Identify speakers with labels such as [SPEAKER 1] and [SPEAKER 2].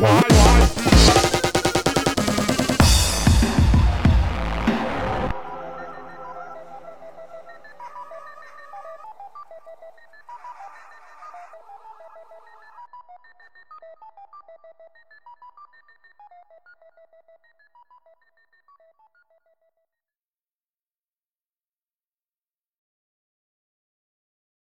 [SPEAKER 1] Why?